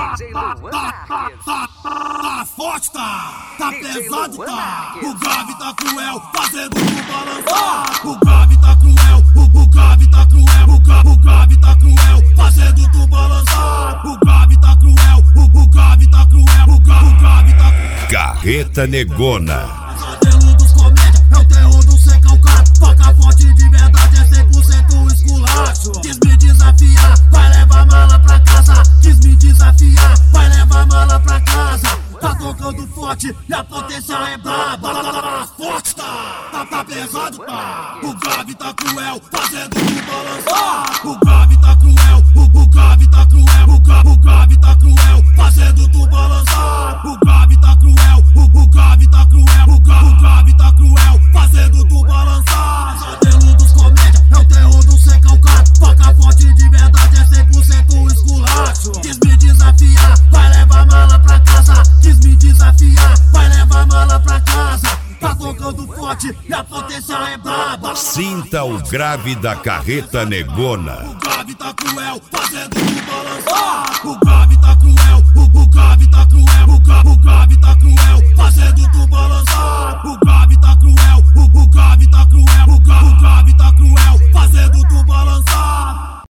DJ Luan Marques. Tá forte, tá? Tá pesado, tá? O grave tá cruel, fazendo tu balançar. O grave tá cruel, o, o grave tá cruel, o, gra, o grave tá cruel, fazendo tu balançar. O grave tá cruel, o, o grave tá cruel, o, gra, o grave tá cruel. Carreta Negona. Forte e a potência é braba. Forte tá, tá, tá pesado tá. O grave tá cruel, fazendo tu balançar. Tocando forte e a potência é braba. Sinta o grave da Carreta Negona. O grave tá cruel, fazendo tu balançar.